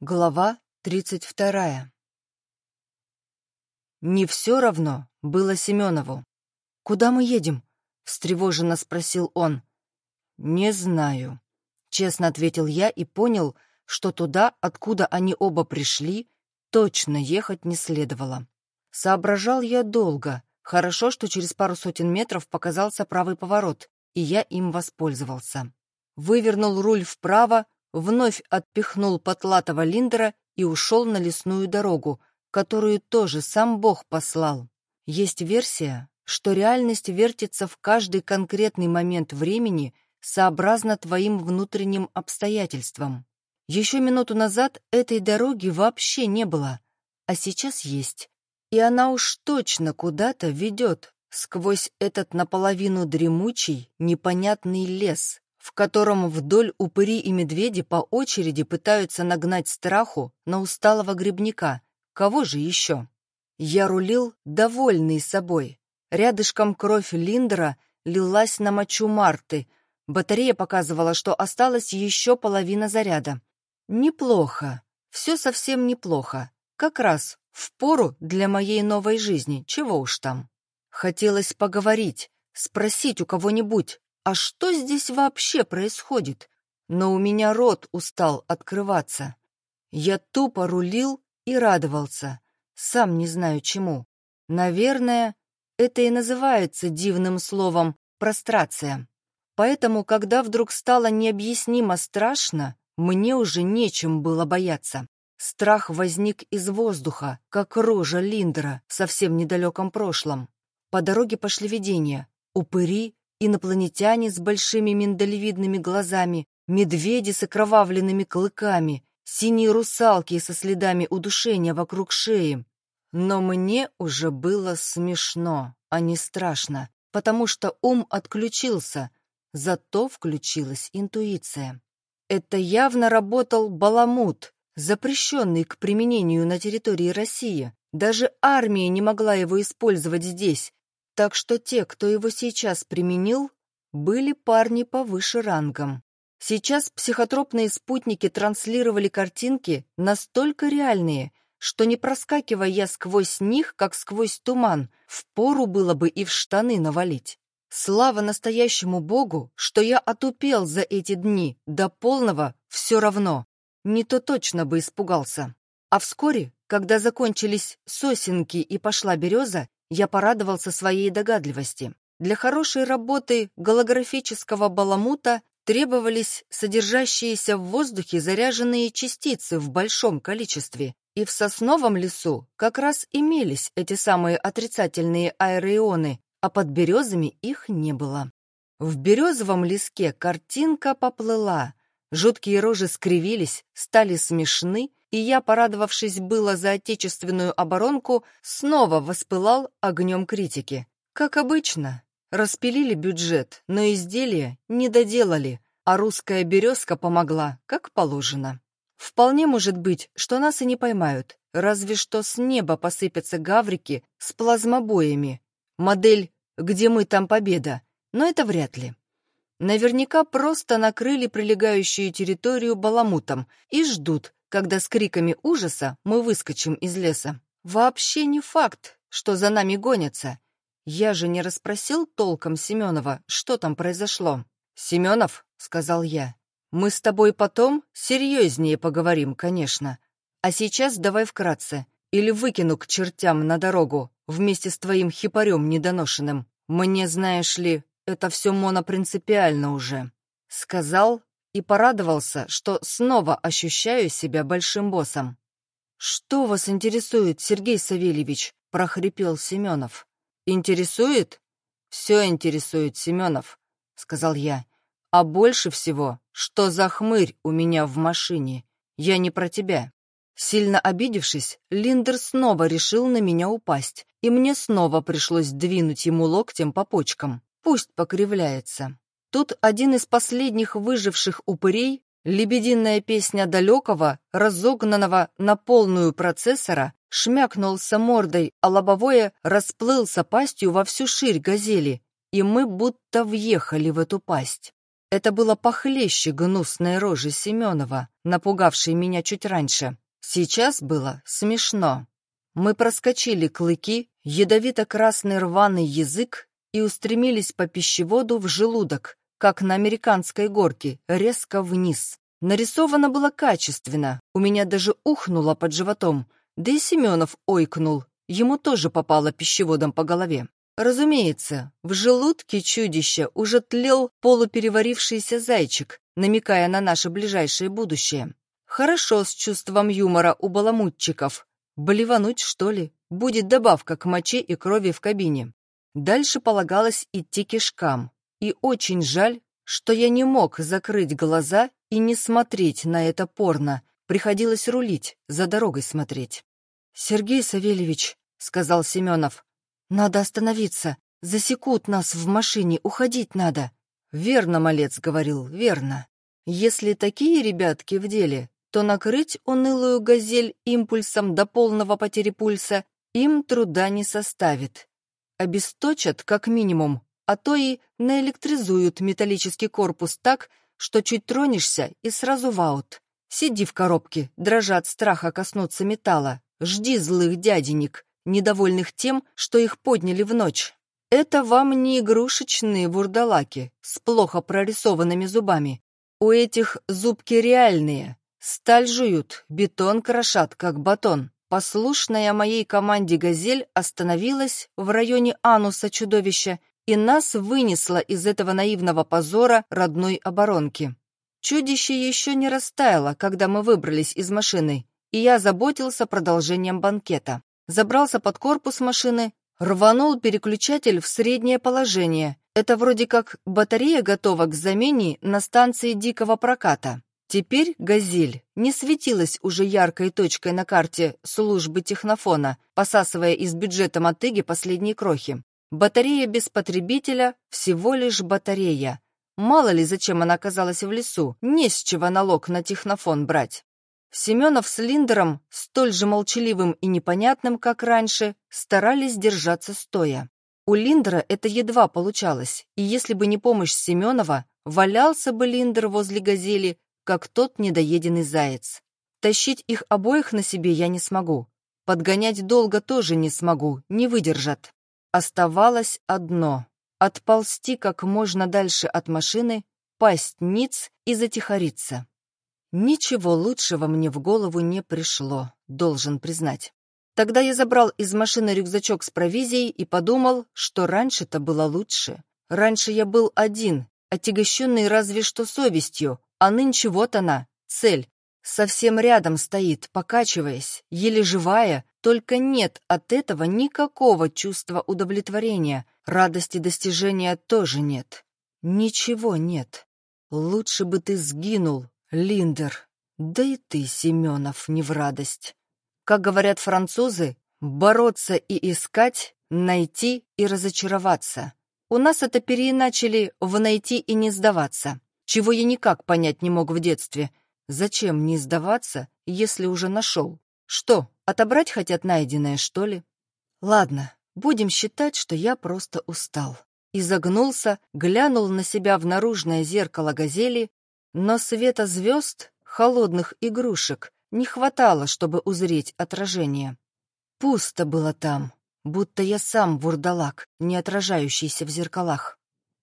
Глава тридцать вторая. Не все равно было Семенову. «Куда мы едем?» — встревоженно спросил он. «Не знаю», — честно ответил я и понял, что туда, откуда они оба пришли, точно ехать не следовало. Соображал я долго. Хорошо, что через пару сотен метров показался правый поворот, и я им воспользовался. Вывернул руль вправо, вновь отпихнул потлатого Линдера и ушел на лесную дорогу, которую тоже сам Бог послал. Есть версия, что реальность вертится в каждый конкретный момент времени сообразно твоим внутренним обстоятельствам. Еще минуту назад этой дороги вообще не было, а сейчас есть. И она уж точно куда-то ведет, сквозь этот наполовину дремучий, непонятный лес, в котором вдоль упыри и медведи по очереди пытаются нагнать страху на усталого грибника. Кого же еще? Я рулил, довольный собой. Рядышком кровь Линдера лилась на мочу Марты. Батарея показывала, что осталась еще половина заряда. Неплохо. Все совсем неплохо. Как раз в пору для моей новой жизни, чего уж там. Хотелось поговорить, спросить у кого-нибудь, а что здесь вообще происходит? Но у меня рот устал открываться. Я тупо рулил и радовался, сам не знаю чему. Наверное, это и называется дивным словом «прострация». Поэтому, когда вдруг стало необъяснимо страшно, мне уже нечем было бояться. Страх возник из воздуха, как рожа Линдера в совсем недалеком прошлом. По дороге пошли видения. Упыри Инопланетяне с большими миндалевидными глазами, медведи с окровавленными клыками, синие русалки со следами удушения вокруг шеи. Но мне уже было смешно, а не страшно, потому что ум отключился, зато включилась интуиция. Это явно работал баламут, запрещенный к применению на территории России. Даже армия не могла его использовать здесь, так что те, кто его сейчас применил, были парни повыше рангом. Сейчас психотропные спутники транслировали картинки настолько реальные, что не проскакивая сквозь них, как сквозь туман, впору было бы и в штаны навалить. Слава настоящему богу, что я отупел за эти дни, до полного все равно. Не то точно бы испугался. А вскоре, когда закончились сосенки и пошла береза, я порадовался своей догадливости. Для хорошей работы голографического баламута требовались содержащиеся в воздухе заряженные частицы в большом количестве, и в сосновом лесу как раз имелись эти самые отрицательные аэроионы, а под березами их не было. В березовом леске картинка поплыла, жуткие рожи скривились, стали смешны, и я, порадовавшись было за отечественную оборонку, снова воспылал огнем критики. Как обычно, распилили бюджет, но изделие не доделали, а русская березка помогла, как положено. Вполне может быть, что нас и не поймают, разве что с неба посыпятся гаврики с плазмобоями. Модель «Где мы, там победа», но это вряд ли. Наверняка просто накрыли прилегающую территорию баламутом и ждут, когда с криками ужаса мы выскочим из леса. Вообще не факт, что за нами гонятся. Я же не расспросил толком Семенова, что там произошло. «Семенов», — сказал я, — «мы с тобой потом серьезнее поговорим, конечно. А сейчас давай вкратце, или выкину к чертям на дорогу вместе с твоим хипарем недоношенным. Мне, знаешь ли, это все монопринципиально уже». Сказал и порадовался, что снова ощущаю себя большим боссом. «Что вас интересует, Сергей Савельевич?» — прохрипел Семенов. «Интересует?» «Все интересует, Семенов», — сказал я. «А больше всего, что за хмырь у меня в машине? Я не про тебя». Сильно обидевшись, Линдер снова решил на меня упасть, и мне снова пришлось двинуть ему локтем по почкам. Пусть покривляется. Тут один из последних выживших упырей, лебединая песня далекого, разогнанного на полную процессора, шмякнулся мордой, а лобовое расплылся пастью во всю ширь газели, и мы будто въехали в эту пасть. Это было похлеще гнусной рожи Семенова, напугавшей меня чуть раньше. Сейчас было смешно. Мы проскочили клыки, ядовито-красный рваный язык и устремились по пищеводу в желудок, как на американской горке, резко вниз. Нарисовано было качественно, у меня даже ухнуло под животом, да и Семенов ойкнул, ему тоже попало пищеводом по голове. Разумеется, в желудке чудища уже тлел полупереварившийся зайчик, намекая на наше ближайшее будущее. Хорошо с чувством юмора у баламутчиков. Блевануть, что ли? Будет добавка к моче и крови в кабине. Дальше полагалось идти кишкам. И очень жаль, что я не мог закрыть глаза и не смотреть на это порно. Приходилось рулить, за дорогой смотреть. «Сергей Савельевич», — сказал Семенов, — «надо остановиться. Засекут нас в машине, уходить надо». «Верно, малец говорил, верно. Если такие ребятки в деле, то накрыть унылую газель импульсом до полного потери пульса им труда не составит. Обесточат, как минимум, а то и наэлектризуют металлический корпус так, что чуть тронешься и сразу в аут. Сиди в коробке, дрожа от страха коснуться металла, жди злых дяденек, недовольных тем, что их подняли в ночь. Это вам не игрушечные вурдалаки с плохо прорисованными зубами. У этих зубки реальные. Сталь жуют, бетон крошат, как батон. Послушная моей команде «Газель» остановилась в районе ануса чудовища и нас вынесло из этого наивного позора родной оборонки. Чудище еще не растаяло, когда мы выбрались из машины, и я заботился продолжением банкета. Забрался под корпус машины, рванул переключатель в среднее положение. Это вроде как батарея готова к замене на станции дикого проката. Теперь «Газель» не светилась уже яркой точкой на карте службы технофона, посасывая из бюджета мотыги последние крохи. Батарея без потребителя — всего лишь батарея. Мало ли, зачем она оказалась в лесу, не с чего налог на технофон брать. Семенов с Линдером, столь же молчаливым и непонятным, как раньше, старались держаться стоя. У Линдера это едва получалось, и если бы не помощь Семенова, валялся бы Линдер возле газели, как тот недоеденный заяц. Тащить их обоих на себе я не смогу. Подгонять долго тоже не смогу, не выдержат. Оставалось одно — отползти как можно дальше от машины, пасть ниц и затихариться. Ничего лучшего мне в голову не пришло, должен признать. Тогда я забрал из машины рюкзачок с провизией и подумал, что раньше-то было лучше. Раньше я был один, отягощенный разве что совестью, а нынче вот она, цель, совсем рядом стоит, покачиваясь, еле живая, только нет от этого никакого чувства удовлетворения, радости достижения тоже нет. Ничего нет. Лучше бы ты сгинул, Линдер. Да и ты, Семенов, не в радость. Как говорят французы, бороться и искать, найти и разочароваться. У нас это переиначили в «найти и не сдаваться», чего я никак понять не мог в детстве. Зачем не сдаваться, если уже нашел? Что, отобрать хотят найденное, что ли? Ладно, будем считать, что я просто устал. Изогнулся, глянул на себя в наружное зеркало газели, но света звезд, холодных игрушек, не хватало, чтобы узреть отражение. Пусто было там, будто я сам вурдалак, не отражающийся в зеркалах.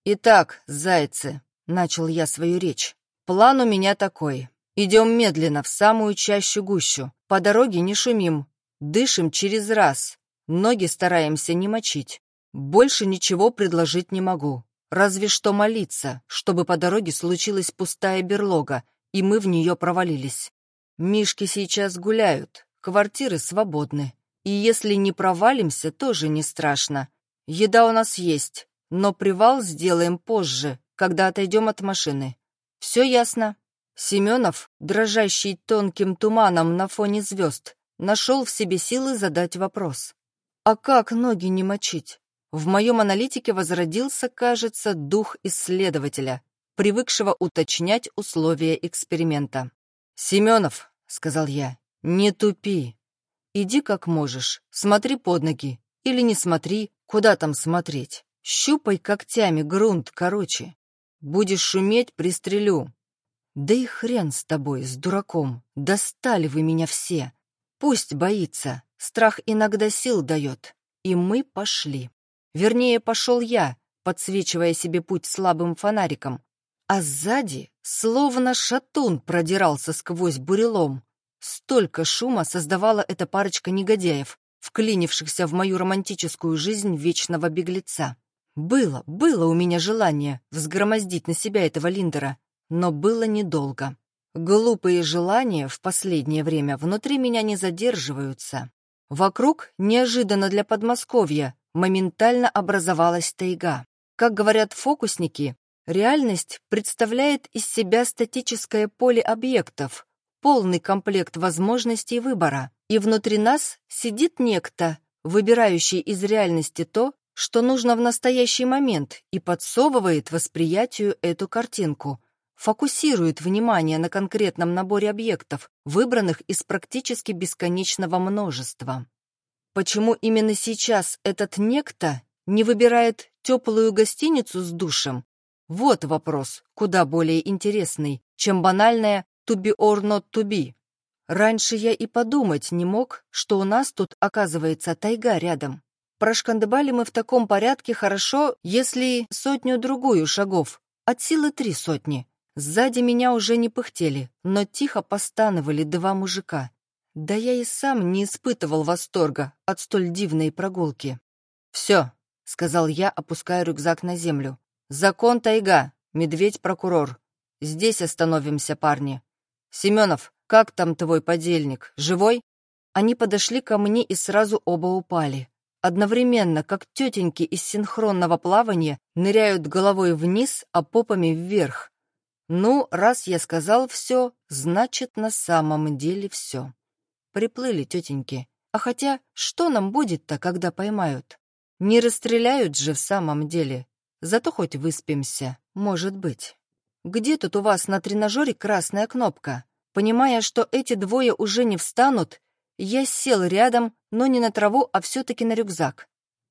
«Итак, зайцы», — начал я свою речь, — «план у меня такой. Идем медленно, в самую чащу гущу. По дороге не шумим. Дышим через раз. Ноги стараемся не мочить. Больше ничего предложить не могу. Разве что молиться, чтобы по дороге случилась пустая берлога, и мы в нее провалились. Мишки сейчас гуляют, квартиры свободны. И если не провалимся, тоже не страшно. Еда у нас есть, но привал сделаем позже, когда отойдем от машины. Все ясно?» Семенов, дрожащий тонким туманом на фоне звезд, нашел в себе силы задать вопрос. «А как ноги не мочить?» В моем аналитике возродился, кажется, дух исследователя, привыкшего уточнять условия эксперимента. «Семенов», — сказал я, — «не тупи. Иди как можешь, смотри под ноги. Или не смотри, куда там смотреть. Щупай когтями грунт короче. Будешь шуметь, пристрелю. Да и хрен с тобой, с дураком. Достали вы меня все. Пусть боится. Страх иногда сил дает. И мы пошли. Вернее, пошел я, подсвечивая себе путь слабым фонариком. А сзади, словно шатун, продирался сквозь бурелом. Столько шума создавала эта парочка негодяев, вклинившихся в мою романтическую жизнь вечного беглеца. Было, было у меня желание взгромоздить на себя этого Линдера, но было недолго. Глупые желания в последнее время внутри меня не задерживаются. Вокруг, неожиданно для Подмосковья, моментально образовалась тайга. Как говорят фокусники, реальность представляет из себя статическое поле объектов, полный комплект возможностей выбора, и внутри нас сидит некто, выбирающий из реальности то, что нужно в настоящий момент, и подсовывает восприятию эту картинку, фокусирует внимание на конкретном наборе объектов, выбранных из практически бесконечного множества. Почему именно сейчас этот некто не выбирает теплую гостиницу с душем? Вот вопрос, куда более интересный, чем банальное «to be or not to be». Раньше я и подумать не мог, что у нас тут оказывается тайга рядом. Прошкандыбали мы в таком порядке хорошо, если сотню-другую шагов, от силы три сотни. Сзади меня уже не пыхтели, но тихо постановали два мужика. Да я и сам не испытывал восторга от столь дивной прогулки. «Все», — сказал я, опуская рюкзак на землю. «Закон тайга, медведь-прокурор. Здесь остановимся, парни. Семенов, как там твой подельник, живой?» Они подошли ко мне и сразу оба упали. Одновременно, как тетеньки из синхронного плавания, ныряют головой вниз, а попами вверх. Ну, раз я сказал все, значит, на самом деле все. Приплыли тетеньки. А хотя, что нам будет-то, когда поймают? Не расстреляют же в самом деле. Зато хоть выспимся, может быть. Где тут у вас на тренажере красная кнопка? Понимая, что эти двое уже не встанут, я сел рядом, но не на траву, а все-таки на рюкзак.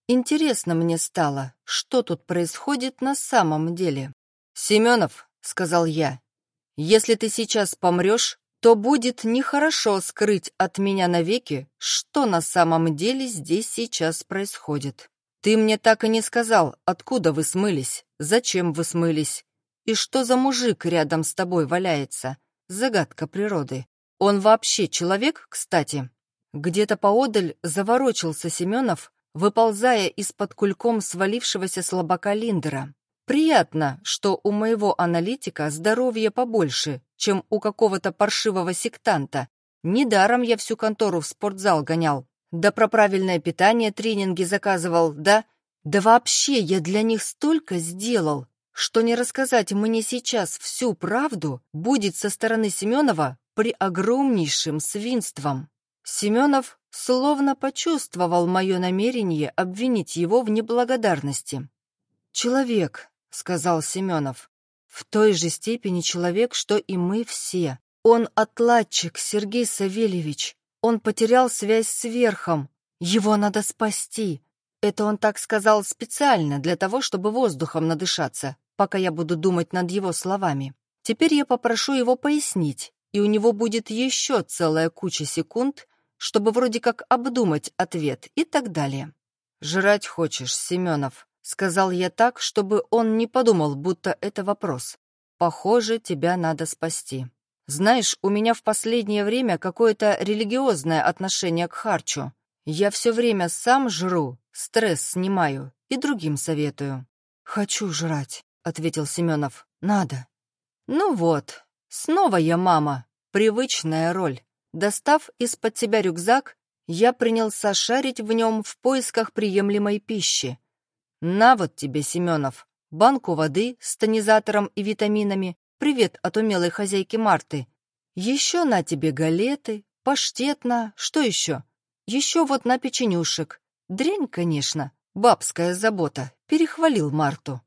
Интересно мне стало, что тут происходит на самом деле. «Семенов», — сказал я, — «если ты сейчас помрешь, то будет нехорошо скрыть от меня навеки, что на самом деле здесь сейчас происходит. Ты мне так и не сказал, откуда вы смылись, зачем вы смылись, и что за мужик рядом с тобой валяется. Загадка природы. Он вообще человек, кстати?» Где-то поодаль заворочился Семенов, выползая из-под кульком свалившегося слабака Линдера. Приятно, что у моего аналитика здоровье побольше, чем у какого-то паршивого сектанта. Недаром я всю контору в спортзал гонял. Да про правильное питание тренинги заказывал, да? Да вообще я для них столько сделал, что не рассказать мне сейчас всю правду будет со стороны Семенова при огромнейшем свинством. Семенов словно почувствовал мое намерение обвинить его в неблагодарности. «Человек», — сказал Семенов, — «в той же степени человек, что и мы все. Он отладчик, Сергей Савельевич. Он потерял связь с верхом. Его надо спасти. Это он так сказал специально, для того, чтобы воздухом надышаться, пока я буду думать над его словами. Теперь я попрошу его пояснить, и у него будет еще целая куча секунд, чтобы вроде как обдумать ответ и так далее. «Жрать хочешь, Семенов?» — сказал я так, чтобы он не подумал, будто это вопрос. «Похоже, тебя надо спасти. Знаешь, у меня в последнее время какое-то религиозное отношение к харчу. Я все время сам жру, стресс снимаю и другим советую». «Хочу жрать», — ответил Семенов. «Надо». «Ну вот, снова я мама. Привычная роль. Достав из-под себя рюкзак, я принялся шарить в нем в поисках приемлемой пищи. На вот тебе, Семенов, банку воды с тонизатором и витаминами, привет от умелой хозяйки Марты. Еще на тебе галеты, паштет на, что еще? Еще вот на печенюшек. Дрянь, конечно, бабская забота, перехвалил Марту.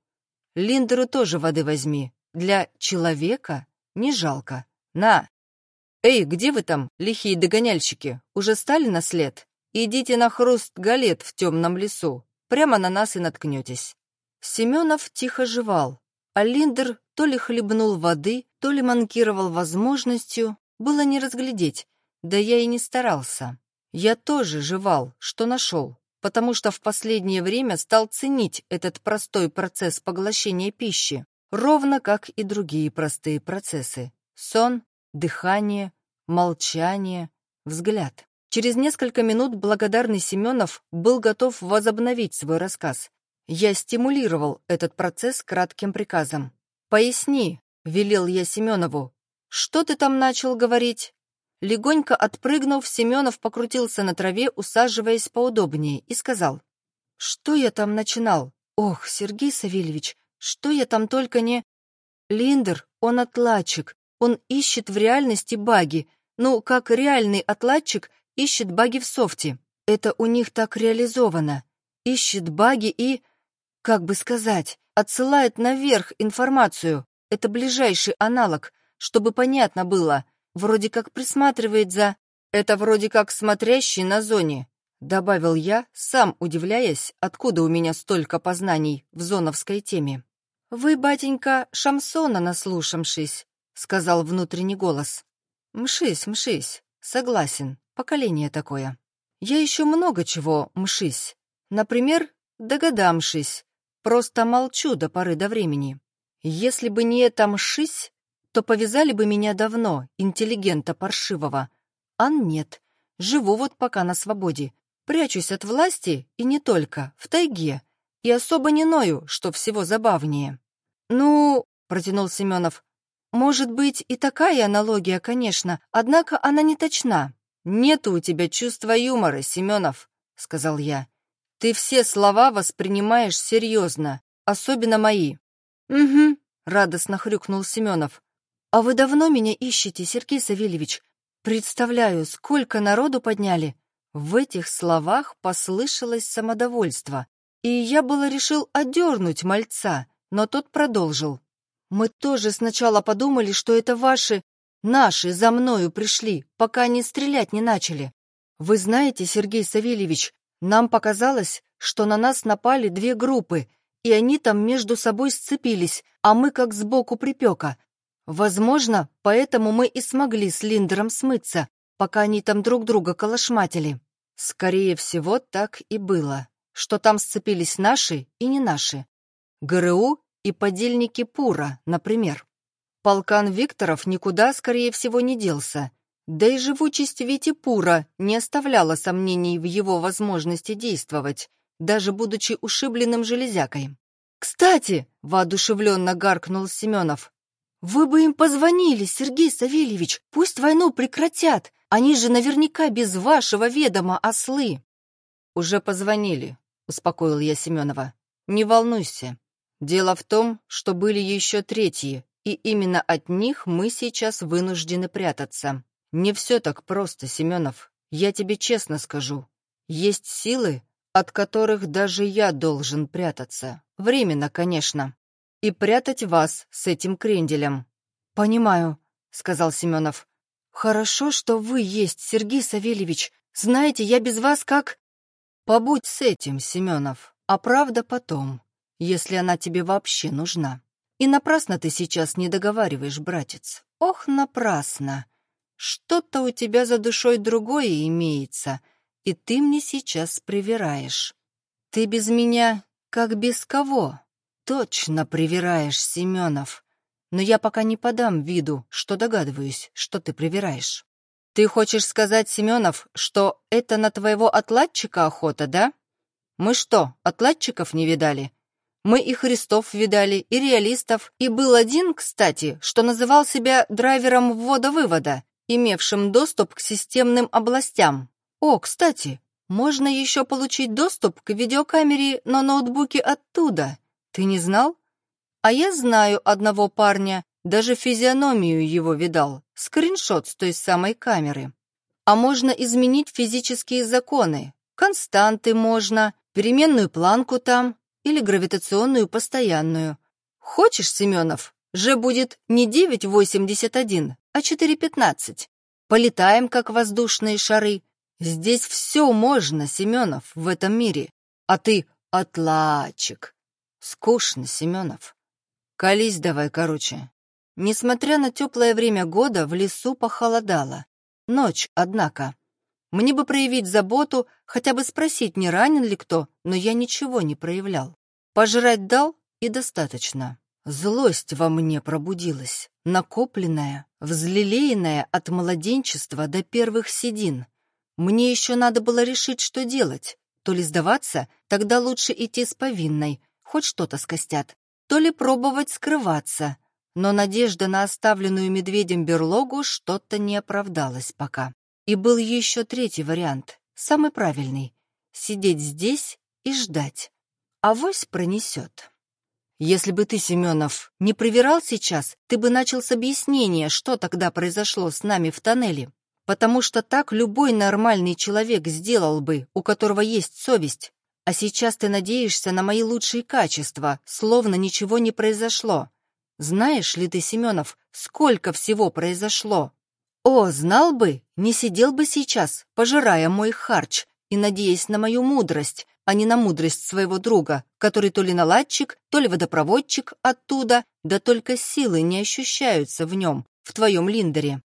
Линдеру тоже воды возьми, для человека не жалко. На, «Эй, где вы там, лихие догоняльщики? Уже стали на след? Идите на хруст галет в темном лесу. Прямо на нас и наткнетесь». Семенов тихо жевал, а Линдер то ли хлебнул воды, то ли манкировал возможностью, было не разглядеть, да я и не старался. Я тоже жевал, что нашел, потому что в последнее время стал ценить этот простой процесс поглощения пищи, ровно как и другие простые процессы. Сон, дыхание, молчание, взгляд. Через несколько минут благодарный Семенов был готов возобновить свой рассказ. Я стимулировал этот процесс кратким приказом. «Поясни», — велел я Семенову, — «что ты там начал говорить?» Легонько отпрыгнув, Семенов покрутился на траве, усаживаясь поудобнее, и сказал, «Что я там начинал? Ох, Сергей Савельевич, что я там только не...» «Линдер, он отладчик, он ищет в реальности баги, ну, как реальный отладчик ищет баги в софте. Это у них так реализовано. Ищет баги и, как бы сказать, отсылает наверх информацию. Это ближайший аналог, чтобы понятно было. Вроде как присматривает за... Это вроде как смотрящий на зоне, добавил я, сам удивляясь, откуда у меня столько познаний в зоновской теме. «Вы, батенька, Шамсона наслушавшись», — сказал внутренний голос. «Мшись, мшись, согласен, поколение такое. Я еще много чего мшись. Например, догадамшись, просто молчу до поры до времени. Если бы не это мшись, то повязали бы меня давно, интеллигента паршивого. А нет, живу вот пока на свободе, прячусь от власти и не только, в тайге, и особо не ною, что всего забавнее. «Ну...» — протянул Семенов. Может быть, и такая аналогия, конечно, однако она не точна. «Нету у тебя чувства юмора, Семенов», — сказал я. «Ты все слова воспринимаешь серьезно, особенно мои». «Угу», — радостно хрюкнул Семенов. «А вы давно меня ищете, Сергей Савельевич? Представляю, сколько народу подняли». В этих словах послышалось самодовольство, и я было решил одернуть мальца, но тот продолжил. Мы тоже сначала подумали, что это ваши, наши за мною пришли, пока они стрелять не начали. Вы знаете, Сергей Савельевич, нам показалось, что на нас напали две группы, и они там между собой сцепились, а мы как сбоку припека. Возможно, поэтому мы и смогли с Линдером смыться, пока они там друг друга колошматили. Скорее всего, так и было, что там сцепились наши и не наши. ГРУ и подельники Пура, например. Полкан Викторов никуда, скорее всего, не делся, да и живучесть Вити Пура не оставляла сомнений в его возможности действовать, даже будучи ушибленным железякой. «Кстати!» — воодушевленно гаркнул Семенов. «Вы бы им позвонили, Сергей Савельевич, пусть войну прекратят, они же наверняка без вашего ведома ослы». «Уже позвонили», — успокоил я Семенова. «Не волнуйся, Дело в том, что были еще третьи, и именно от них мы сейчас вынуждены прятаться. Не все так просто, Семенов, я тебе честно скажу. Есть силы, от которых даже я должен прятаться. Временно, конечно. И прятать вас с этим кренделем. «Понимаю», — сказал Семенов. «Хорошо, что вы есть, Сергей Савельевич. Знаете, я без вас как...» «Побудь с этим, Семенов, а правда потом если она тебе вообще нужна. И напрасно ты сейчас не договариваешь, братец. Ох, напрасно. Что-то у тебя за душой другое имеется, и ты мне сейчас привираешь. Ты без меня как без кого? Точно привираешь, Семенов. Но я пока не подам виду, что догадываюсь, что ты привираешь. Ты хочешь сказать, Семенов, что это на твоего отладчика охота, да? Мы что, отладчиков не видали? Мы и Христов видали, и реалистов, и был один, кстати, что называл себя драйвером ввода-вывода, имевшим доступ к системным областям. О, кстати, можно еще получить доступ к видеокамере на ноутбуке оттуда. Ты не знал? А я знаю одного парня, даже физиономию его видал, скриншот с той самой камеры. А можно изменить физические законы, константы можно, переменную планку там, или гравитационную постоянную. Хочешь, Семенов, же будет не 9,81, а 4,15. Полетаем, как воздушные шары. Здесь все можно, Семенов, в этом мире. А ты отладчик. Скучно, Семенов. Колись давай, короче. Несмотря на теплое время года, в лесу похолодало. Ночь, однако. Мне бы проявить заботу, хотя бы спросить, не ранен ли кто, но я ничего не проявлял. Пожрать дал, и достаточно. Злость во мне пробудилась, накопленная, взлелеянная от младенчества до первых седин. Мне еще надо было решить, что делать. То ли сдаваться, тогда лучше идти с повинной, хоть что-то скостят, то ли пробовать скрываться. Но надежда на оставленную медведем берлогу что-то не оправдалась пока. И был еще третий вариант, самый правильный — сидеть здесь и ждать. Авось пронесет. Если бы ты, Семенов, не привирал сейчас, ты бы начал с объяснения, что тогда произошло с нами в тоннеле. Потому что так любой нормальный человек сделал бы, у которого есть совесть. А сейчас ты надеешься на мои лучшие качества, словно ничего не произошло. Знаешь ли ты, Семенов, сколько всего произошло? О, знал бы, не сидел бы сейчас, пожирая мой харч и надеясь на мою мудрость, а не на мудрость своего друга, который то ли наладчик, то ли водопроводчик оттуда, да только силы не ощущаются в нем, в твоем Линдере.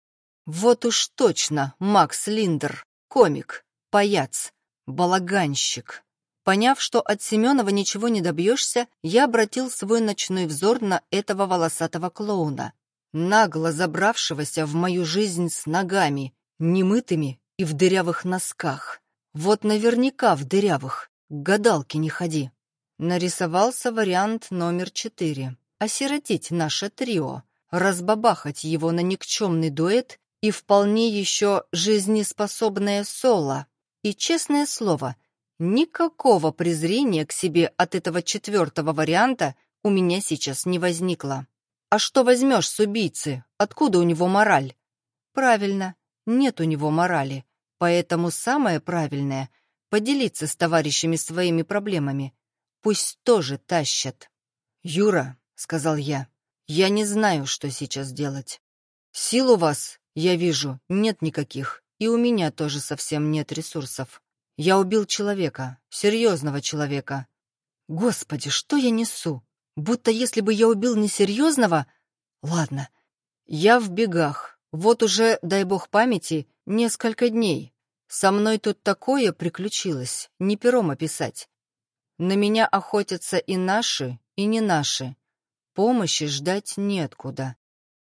Вот уж точно Макс Линдер, комик, паяц, балаганщик. Поняв, что от Семенова ничего не добьешься, я обратил свой ночной взор на этого волосатого клоуна, нагло забравшегося в мою жизнь с ногами, немытыми и в дырявых носках. Вот наверняка в дырявых, к гадалке не ходи. Нарисовался вариант номер четыре. Осиротить наше трио, разбабахать его на никчемный дуэт и вполне еще жизнеспособное соло. И, честное слово, никакого презрения к себе от этого четвертого варианта у меня сейчас не возникло. А что возьмешь с убийцы? Откуда у него мораль? Правильно, нет у него морали. Поэтому самое правильное — поделиться с товарищами своими проблемами. Пусть тоже тащат. «Юра», — сказал я, — «я не знаю, что сейчас делать. Сил у вас, я вижу, нет никаких, и у меня тоже совсем нет ресурсов. Я убил человека, серьезного человека. Господи, что я несу? Будто если бы я убил несерьезного... Ладно, я в бегах. Вот уже, дай бог памяти, несколько дней. Со мной тут такое приключилось, не пером описать. На меня охотятся и наши, и не наши. Помощи ждать неоткуда.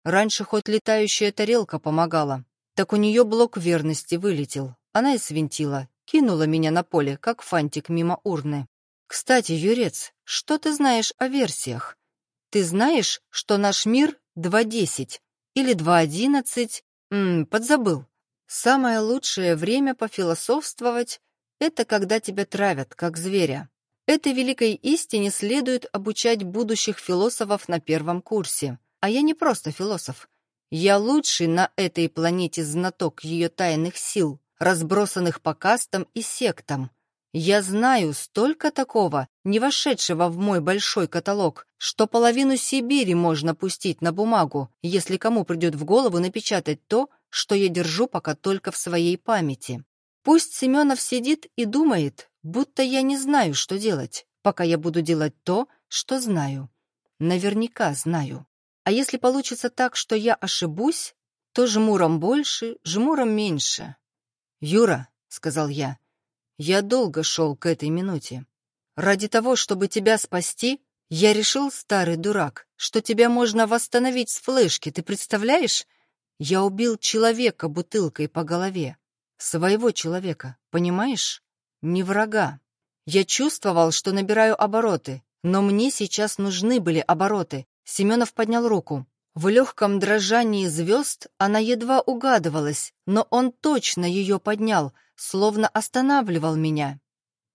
Раньше хоть летающая тарелка помогала, так у нее блок верности вылетел. Она и свинтила, кинула меня на поле, как фантик мимо урны. Кстати, Юрец, что ты знаешь о версиях? Ты знаешь, что наш мир 2.10 или 2.11? М подзабыл. Самое лучшее время пофилософствовать — это когда тебя травят, как зверя. Этой великой истине следует обучать будущих философов на первом курсе. А я не просто философ. Я лучший на этой планете знаток ее тайных сил, разбросанных по кастам и сектам. Я знаю столько такого, не вошедшего в мой большой каталог, что половину Сибири можно пустить на бумагу, если кому придет в голову напечатать то, что я держу пока только в своей памяти. Пусть Семенов сидит и думает, будто я не знаю, что делать, пока я буду делать то, что знаю. Наверняка знаю. А если получится так, что я ошибусь, то жмуром больше, жмуром меньше. «Юра», — сказал я, — «я долго шел к этой минуте. Ради того, чтобы тебя спасти, я решил, старый дурак, что тебя можно восстановить с флешки, ты представляешь? Я убил человека бутылкой по голове. Своего человека, понимаешь? Не врага. Я чувствовал, что набираю обороты, но мне сейчас нужны были обороты. Семенов поднял руку. В легком дрожании звезд она едва угадывалась, но он точно ее поднял, словно останавливал меня.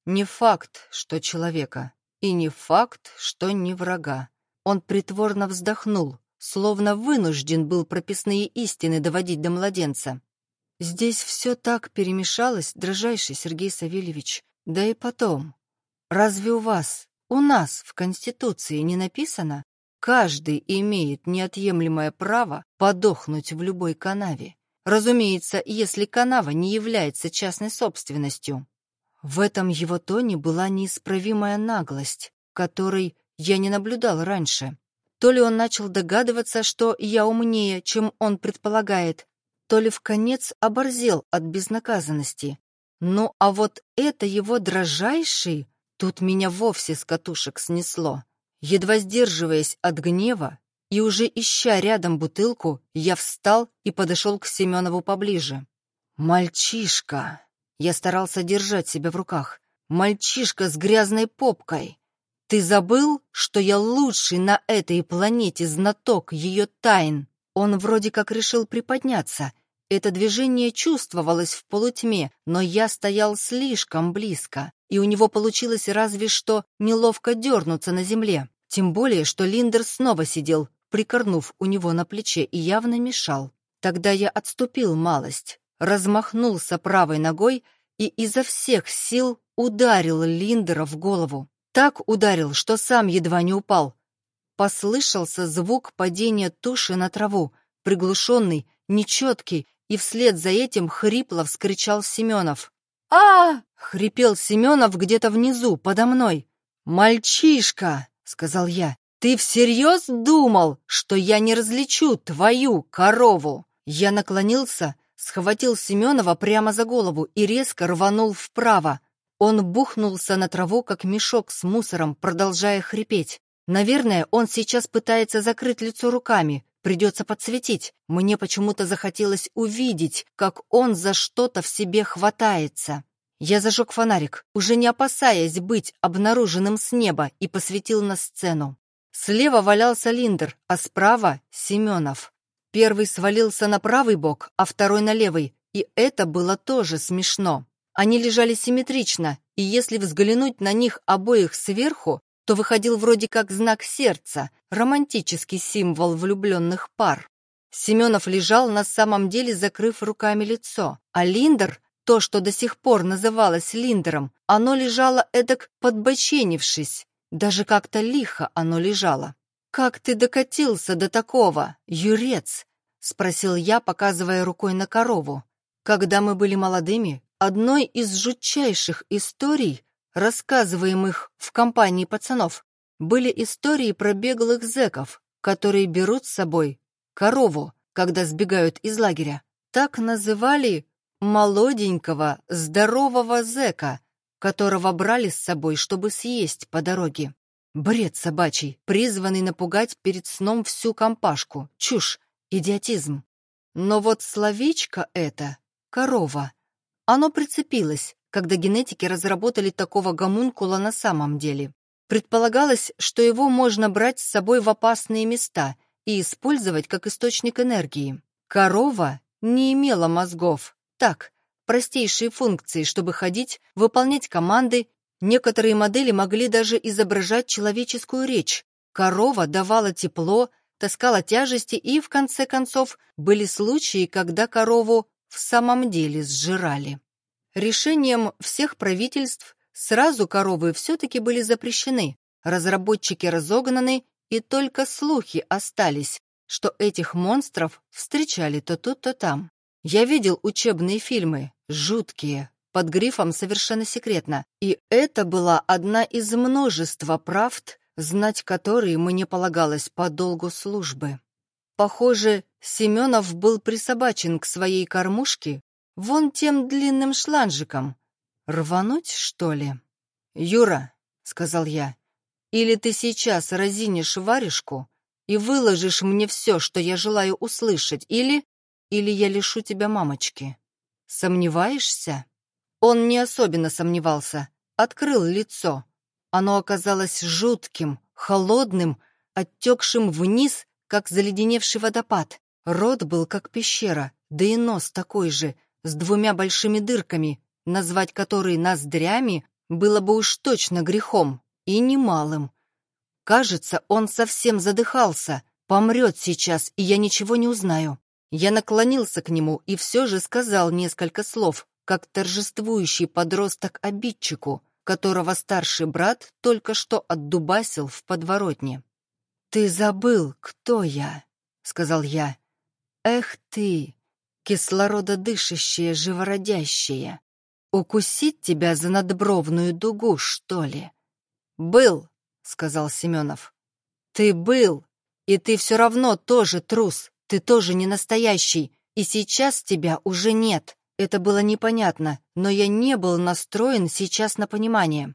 Не факт, что человека, и не факт, что не врага. Он притворно вздохнул, словно вынужден был прописные истины доводить до младенца. Здесь все так перемешалось, дрожайший Сергей Савельевич. Да и потом, разве у вас, у нас в Конституции не написано, каждый имеет неотъемлемое право подохнуть в любой канаве? Разумеется, если канава не является частной собственностью. В этом его тоне была неисправимая наглость, которой я не наблюдал раньше. То ли он начал догадываться, что я умнее, чем он предполагает, то ли в конец оборзел от безнаказанности. Ну, а вот это его дрожайший, тут меня вовсе с катушек снесло. Едва сдерживаясь от гнева и уже ища рядом бутылку, я встал и подошел к Семенову поближе. «Мальчишка!» Я старался держать себя в руках. «Мальчишка с грязной попкой! Ты забыл, что я лучший на этой планете знаток ее тайн?» Он вроде как решил приподняться, это движение чувствовалось в полутьме, но я стоял слишком близко, и у него получилось разве что неловко дернуться на земле. Тем более, что Линдер снова сидел, прикорнув у него на плече и явно мешал. Тогда я отступил малость, размахнулся правой ногой и изо всех сил ударил Линдера в голову. Так ударил, что сам едва не упал. Послышался звук падения туши на траву, приглушенный, нечеткий и вслед за этим хрипло вскричал Семенов. а хрипел Семенов где-то внизу, подо мной. «Мальчишка!» — сказал я. «Ты всерьез думал, что я не различу твою корову?» Я наклонился, схватил Семенова прямо за голову и резко рванул вправо. Он бухнулся на траву, как мешок с мусором, продолжая хрипеть. Наверное, он сейчас пытается закрыть лицо руками, Придется подсветить. Мне почему-то захотелось увидеть, как он за что-то в себе хватается. Я зажег фонарик, уже не опасаясь быть обнаруженным с неба, и посветил на сцену. Слева валялся Линдер, а справа — Семенов. Первый свалился на правый бок, а второй на левый, и это было тоже смешно. Они лежали симметрично, и если взглянуть на них обоих сверху, то выходил вроде как знак сердца, романтический символ влюбленных пар. Семенов лежал на самом деле, закрыв руками лицо, а Линдер, то, что до сих пор называлось Линдером, оно лежало эдак подбоченившись, даже как-то лихо оно лежало. «Как ты докатился до такого, юрец?» — спросил я, показывая рукой на корову. Когда мы были молодыми, одной из жутчайших историй рассказываемых в компании пацанов, были истории про беглых зэков, которые берут с собой корову, когда сбегают из лагеря. Так называли молоденького, здорового зэка, которого брали с собой, чтобы съесть по дороге. Бред собачий, призванный напугать перед сном всю компашку. Чушь, идиотизм. Но вот словечко это — корова. Оно прицепилось, когда генетики разработали такого гомункула на самом деле. Предполагалось, что его можно брать с собой в опасные места и использовать как источник энергии. Корова не имела мозгов. Так, простейшие функции, чтобы ходить, выполнять команды. Некоторые модели могли даже изображать человеческую речь. Корова давала тепло, таскала тяжести, и, в конце концов, были случаи, когда корову в самом деле сжирали. Решением всех правительств сразу коровы все-таки были запрещены, разработчики разогнаны, и только слухи остались, что этих монстров встречали то тут, то там. Я видел учебные фильмы, жуткие, под грифом «Совершенно секретно», и это была одна из множества правд, знать которые мне полагалось по долгу службы. Похоже, Семенов был присобачен к своей кормушке Вон тем длинным шланжиком. Рвануть, что ли? «Юра», — сказал я, — «или ты сейчас разинешь варежку и выложишь мне все, что я желаю услышать, или... или я лишу тебя мамочки. Сомневаешься?» Он не особенно сомневался, открыл лицо. Оно оказалось жутким, холодным, оттекшим вниз, как заледеневший водопад. Рот был как пещера, да и нос такой же — с двумя большими дырками, назвать которые ноздрями было бы уж точно грехом, и немалым. Кажется, он совсем задыхался, помрет сейчас, и я ничего не узнаю. Я наклонился к нему и все же сказал несколько слов, как торжествующий подросток обидчику, которого старший брат только что отдубасил в подворотне. «Ты забыл, кто я», — сказал я. «Эх ты, кислорододышащее, живородящее. Укусить тебя за надбровную дугу, что ли? «Был», — сказал Семенов. «Ты был, И ты все равно тоже трус, ты тоже не настоящий, и сейчас тебя уже нет. Это было непонятно, но я не был настроен сейчас на понимание.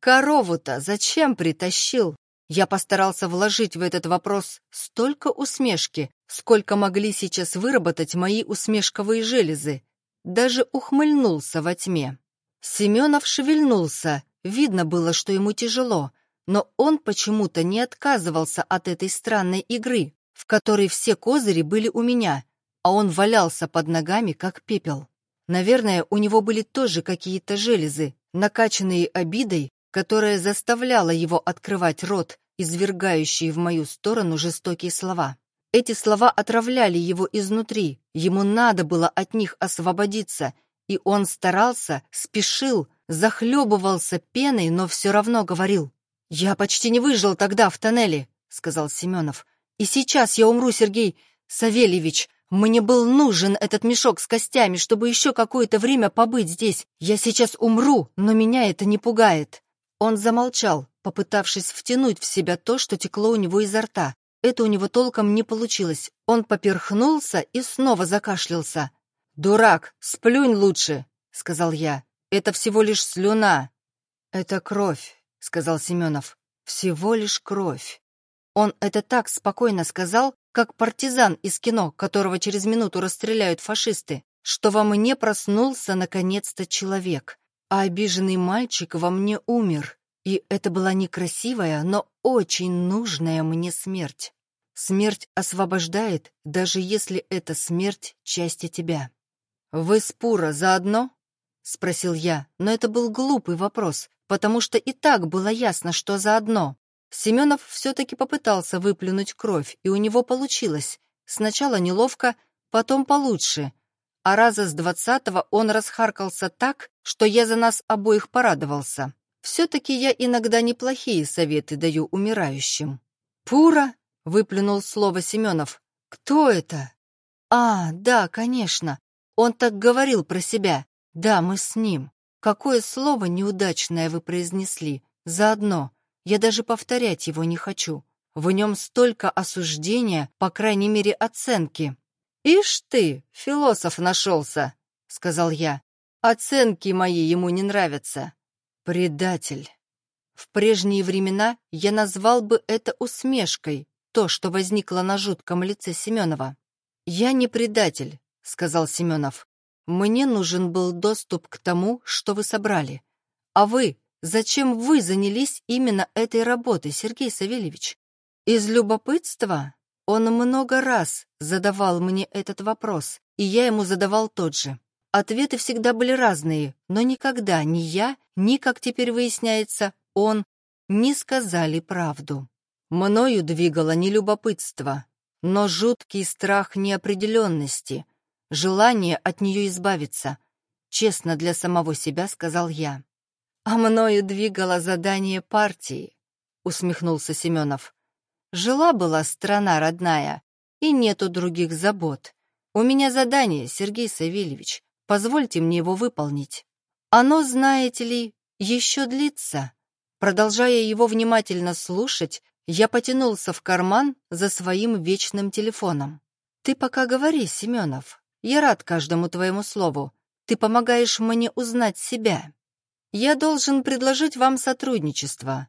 Корову-то зачем притащил? Я постарался вложить в этот вопрос столько усмешки, сколько могли сейчас выработать мои усмешковые железы. Даже ухмыльнулся во тьме. Семенов шевельнулся, видно было, что ему тяжело, но он почему-то не отказывался от этой странной игры, в которой все козыри были у меня, а он валялся под ногами, как пепел. Наверное, у него были тоже какие-то железы, накачанные обидой, которая заставляла его открывать рот, извергающий в мою сторону жестокие слова. Эти слова отравляли его изнутри, ему надо было от них освободиться, и он старался, спешил, захлебывался пеной, но все равно говорил. «Я почти не выжил тогда в тоннеле», — сказал Семенов. «И сейчас я умру, Сергей Савельевич. Мне был нужен этот мешок с костями, чтобы еще какое-то время побыть здесь. Я сейчас умру, но меня это не пугает». Он замолчал, попытавшись втянуть в себя то, что текло у него изо рта. Это у него толком не получилось. Он поперхнулся и снова закашлялся. «Дурак, сплюнь лучше», — сказал я. «Это всего лишь слюна». «Это кровь», — сказал Семенов. «Всего лишь кровь». Он это так спокойно сказал, как партизан из кино, которого через минуту расстреляют фашисты, что во мне проснулся наконец-то человек а обиженный мальчик во мне умер, и это была некрасивая, но очень нужная мне смерть. Смерть освобождает, даже если это смерть части тебя. «Вы с Пура заодно?» — спросил я, но это был глупый вопрос, потому что и так было ясно, что заодно. Семенов все-таки попытался выплюнуть кровь, и у него получилось. Сначала неловко, потом получше, а раза с двадцатого он расхаркался так, что я за нас обоих порадовался. Все-таки я иногда неплохие советы даю умирающим. «Пура?» — выплюнул слово Семенов. «Кто это?» «А, да, конечно. Он так говорил про себя. Да, мы с ним. Какое слово неудачное вы произнесли. Заодно. Я даже повторять его не хочу. В нем столько осуждения, по крайней мере, оценки. «Ишь ты, философ нашелся», — сказал я. «Оценки мои ему не нравятся». «Предатель». В прежние времена я назвал бы это усмешкой, то, что возникло на жутком лице Семенова. «Я не предатель», — сказал Семенов. «Мне нужен был доступ к тому, что вы собрали. А вы, зачем вы занялись именно этой работой, Сергей Савельевич? Из любопытства? Он много раз задавал мне этот вопрос, и я ему задавал тот же. Ответы всегда были разные, но никогда ни я, ни, как теперь выясняется, он не сказали правду. Мною двигало не любопытство, но жуткий страх неопределенности, желание от нее избавиться. Честно для самого себя сказал я. «А мною двигало задание партии», — усмехнулся Семенов. Жила-была страна родная, и нету других забот. У меня задание, Сергей Савельевич, позвольте мне его выполнить. Оно, знаете ли, еще длится. Продолжая его внимательно слушать, я потянулся в карман за своим вечным телефоном. «Ты пока говори, Семенов. Я рад каждому твоему слову. Ты помогаешь мне узнать себя. Я должен предложить вам сотрудничество.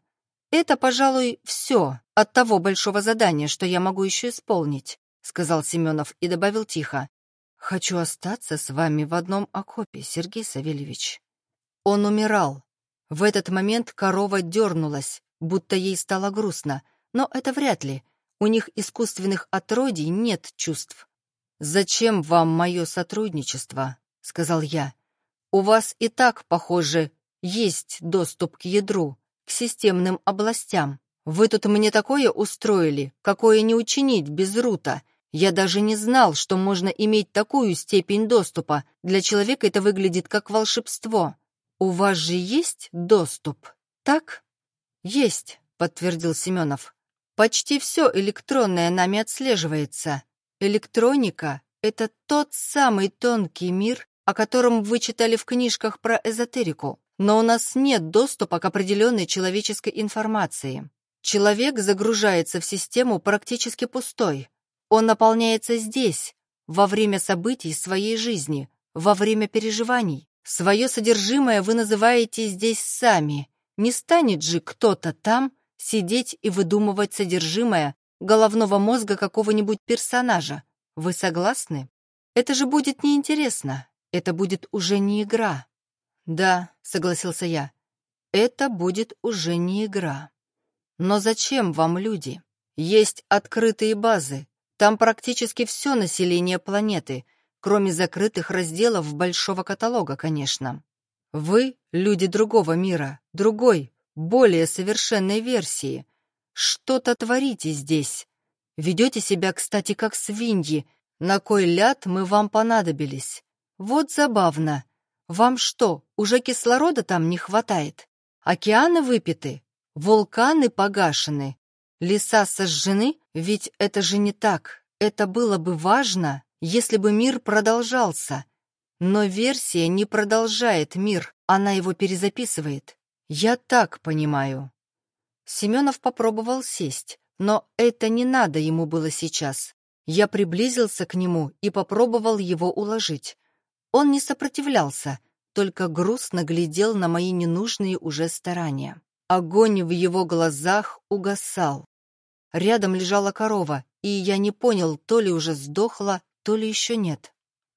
«Это, пожалуй, все от того большого задания, что я могу еще исполнить», сказал Семенов и добавил тихо. «Хочу остаться с вами в одном окопе, Сергей Савельевич». Он умирал. В этот момент корова дернулась, будто ей стало грустно, но это вряд ли. У них искусственных отродий нет чувств. «Зачем вам мое сотрудничество?» — сказал я. «У вас и так, похоже, есть доступ к ядру к системным областям. Вы тут мне такое устроили, какое не учинить без рута. Я даже не знал, что можно иметь такую степень доступа. Для человека это выглядит как волшебство. У вас же есть доступ, так? Есть, подтвердил Семенов. Почти все электронное нами отслеживается. Электроника — это тот самый тонкий мир, о котором вы читали в книжках про эзотерику но у нас нет доступа к определенной человеческой информации. Человек загружается в систему практически пустой. Он наполняется здесь, во время событий своей жизни, во время переживаний. Свое содержимое вы называете здесь сами. Не станет же кто-то там сидеть и выдумывать содержимое головного мозга какого-нибудь персонажа. Вы согласны? Это же будет неинтересно. Это будет уже не игра. Да, согласился я. Это будет уже не игра. Но зачем вам люди? Есть открытые базы. Там практически все население планеты, кроме закрытых разделов большого каталога, конечно. Вы — люди другого мира, другой, более совершенной версии. Что-то творите здесь. Ведете себя, кстати, как свиньи. На кой ляд мы вам понадобились? Вот забавно. Вам что, уже кислорода там не хватает? Океаны выпиты? Вулканы погашены? Леса сожжены? Ведь это же не так. Это было бы важно, если бы мир продолжался. Но версия не продолжает мир, она его перезаписывает. Я так понимаю. Семенов попробовал сесть, но это не надо ему было сейчас. Я приблизился к нему и попробовал его уложить. Он не сопротивлялся, только грустно глядел на мои ненужные уже старания. Огонь в его глазах угасал. Рядом лежала корова, и я не понял, то ли уже сдохла, то ли еще нет.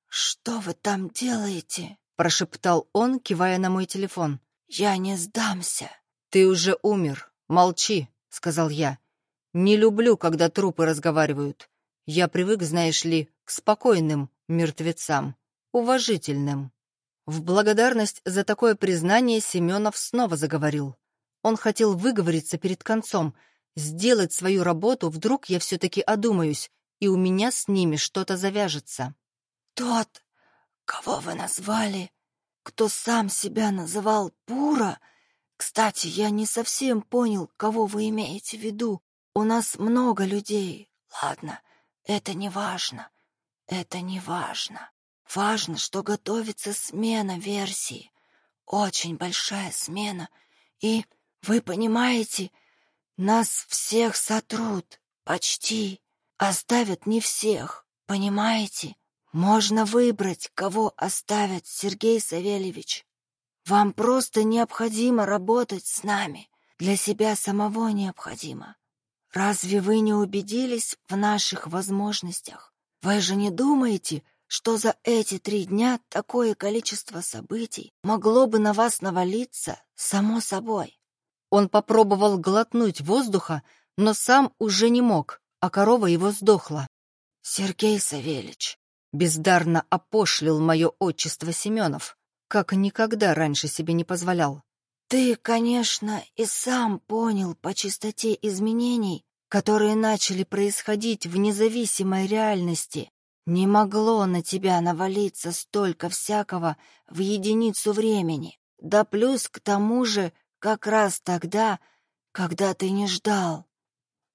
«Что вы там делаете?» — прошептал он, кивая на мой телефон. «Я не сдамся». «Ты уже умер. Молчи», — сказал я. «Не люблю, когда трупы разговаривают. Я привык, знаешь ли, к спокойным мертвецам, уважительным». В благодарность за такое признание Семенов снова заговорил. Он хотел выговориться перед концом, сделать свою работу, вдруг я все-таки одумаюсь, и у меня с ними что-то завяжется. «Тот, кого вы назвали, кто сам себя называл Пура? Кстати, я не совсем понял, кого вы имеете в виду. У нас много людей. Ладно, это не важно. Это не важно. Важно, что готовится смена версии. Очень большая смена. И, вы понимаете, нас всех сотрут. Почти. Оставят не всех. Понимаете? Можно выбрать, кого оставят, Сергей Савельевич. Вам просто необходимо работать с нами. Для себя самого необходимо. Разве вы не убедились в наших возможностях? Вы же не думаете, что за эти три дня такое количество событий могло бы на вас навалиться само собой? Он попробовал глотнуть воздуха, но сам уже не мог, а корова его сдохла. Сергей Савельич, Бездарно опошлил мое отчество Семенов, как никогда раньше себе не позволял. Ты, конечно, и сам понял по чистоте изменений, которые начали происходить в независимой реальности. Не могло на тебя навалиться столько всякого в единицу времени. Да плюс к тому же как раз тогда, когда ты не ждал.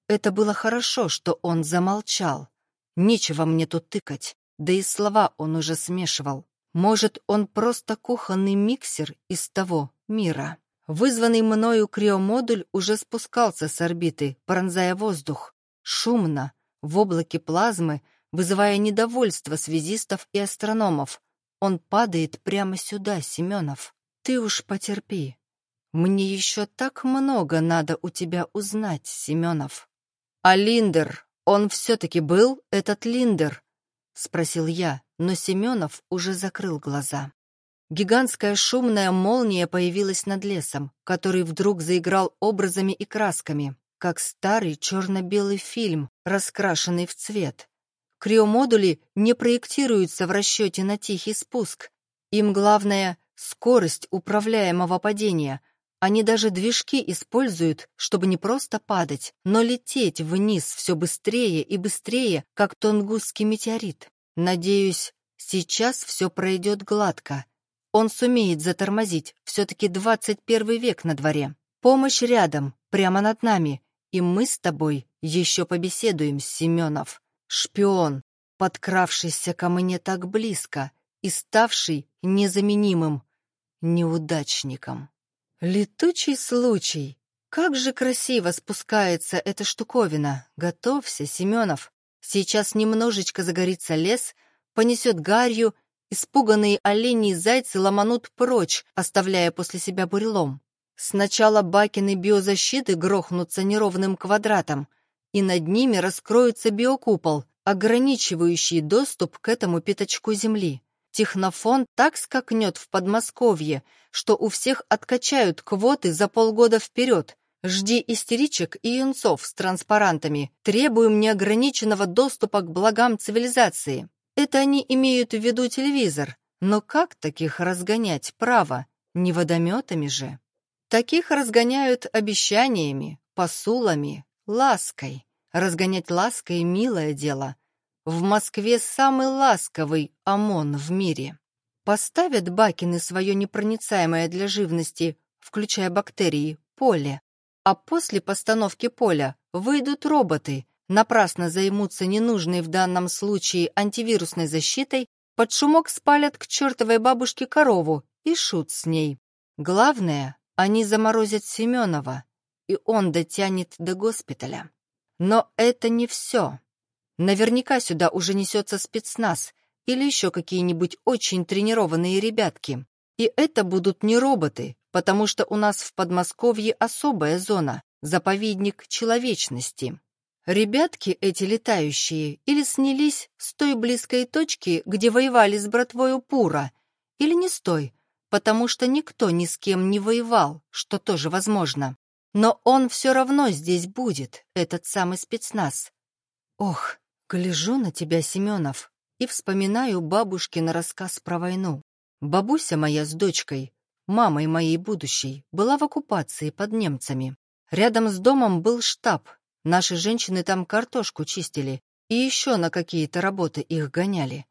Это было хорошо, что он замолчал. Нечего мне тут тыкать. Да и слова он уже смешивал. Может, он просто кухонный миксер из того мира. Вызванный мною криомодуль уже спускался с орбиты, пронзая воздух. Шумно, в облаке плазмы, вызывая недовольство связистов и астрономов. Он падает прямо сюда, Семенов. Ты уж потерпи. Мне еще так много надо у тебя узнать, Семенов. А Линдер, он все-таки был, этот Линдер, — спросил я, но Семенов уже закрыл глаза. Гигантская шумная молния появилась над лесом, который вдруг заиграл образами и красками, как старый черно-белый фильм, раскрашенный в цвет. Криомодули не проектируются в расчете на тихий спуск. Им главное — скорость управляемого падения. Они даже движки используют, чтобы не просто падать, но лететь вниз все быстрее и быстрее, как тонгусский метеорит. Надеюсь, сейчас все пройдет гладко. Он сумеет затормозить, все-таки 21 век на дворе. Помощь рядом, прямо над нами, и мы с тобой еще побеседуем, Семенов. Шпион, подкравшийся ко мне так близко и ставший незаменимым неудачником. Летучий случай. Как же красиво спускается эта штуковина. Готовься, Семенов. Сейчас немножечко загорится лес, понесет гарью, испуганные олени и зайцы ломанут прочь, оставляя после себя бурелом. Сначала бакины биозащиты грохнутся неровным квадратом, и над ними раскроется биокупол, ограничивающий доступ к этому пятачку земли. Технофон так скакнет в Подмосковье, что у всех откачают квоты за полгода вперед. Жди истеричек и юнцов с транспарантами. Требуем неограниченного доступа к благам цивилизации. Это они имеют в виду телевизор. Но как таких разгонять, право? Не водометами же. Таких разгоняют обещаниями, посулами, лаской. Разгонять лаской — милое дело. В Москве самый ласковый ОМОН в мире. Поставят Бакины свое непроницаемое для живности, включая бактерии, поле. А после постановки поля выйдут роботы, напрасно займутся ненужной в данном случае антивирусной защитой, под шумок спалят к чертовой бабушке корову и шут с ней. Главное, они заморозят Семенова, и он дотянет до госпиталя. Но это не все. Наверняка сюда уже несется спецназ или еще какие-нибудь очень тренированные ребятки. И это будут не роботы, потому что у нас в Подмосковье особая зона, заповедник человечности. Ребятки эти летающие или снялись с той близкой точки, где воевали с братвою Пура, или не с той, потому что никто ни с кем не воевал, что тоже возможно. Но он все равно здесь будет, этот самый спецназ. Ох, Гляжу на тебя, Семенов, и вспоминаю бабушкин рассказ про войну. Бабуся моя с дочкой, мамой моей будущей, была в оккупации под немцами. Рядом с домом был штаб. Наши женщины там картошку чистили и еще на какие-то работы их гоняли.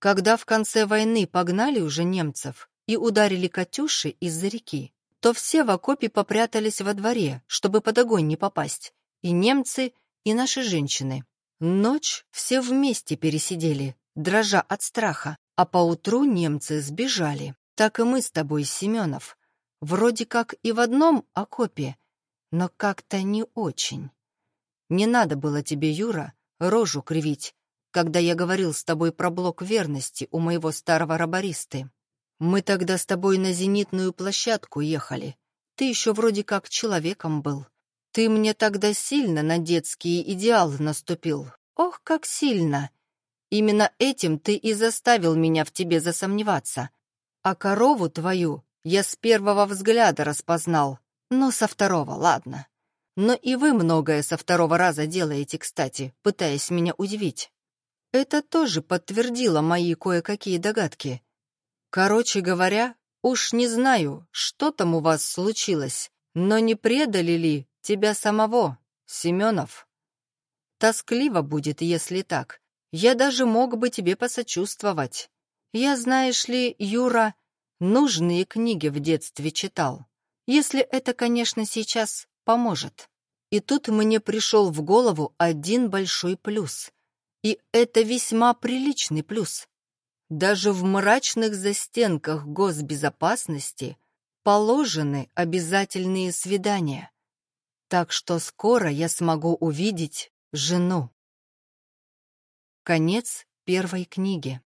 Когда в конце войны погнали уже немцев и ударили «Катюши» из-за реки, то все в окопе попрятались во дворе, чтобы под огонь не попасть. И немцы, и наши женщины. Ночь все вместе пересидели, дрожа от страха, а поутру немцы сбежали. Так и мы с тобой, Семенов. Вроде как и в одном окопе, но как-то не очень. Не надо было тебе, Юра, рожу кривить, когда я говорил с тобой про блок верности у моего старого рабористы. Мы тогда с тобой на зенитную площадку ехали. Ты еще вроде как человеком был. Ты мне тогда сильно на детские идеалы наступил. Ох, как сильно! Именно этим ты и заставил меня в тебе засомневаться. А корову твою я с первого взгляда распознал. Но со второго, ладно. Но и вы многое со второго раза делаете, кстати, пытаясь меня удивить. Это тоже подтвердило мои кое-какие догадки. Короче говоря, уж не знаю, что там у вас случилось, но не предали ли тебя самого, Семенов. Тоскливо будет, если так. Я даже мог бы тебе посочувствовать. Я, знаешь ли, Юра, нужные книги в детстве читал. Если это, конечно, сейчас поможет. И тут мне пришел в голову один большой плюс. И это весьма приличный плюс. Даже в мрачных застенках госбезопасности положены обязательные свидания. Так что скоро я смогу увидеть жену. Конец первой книги.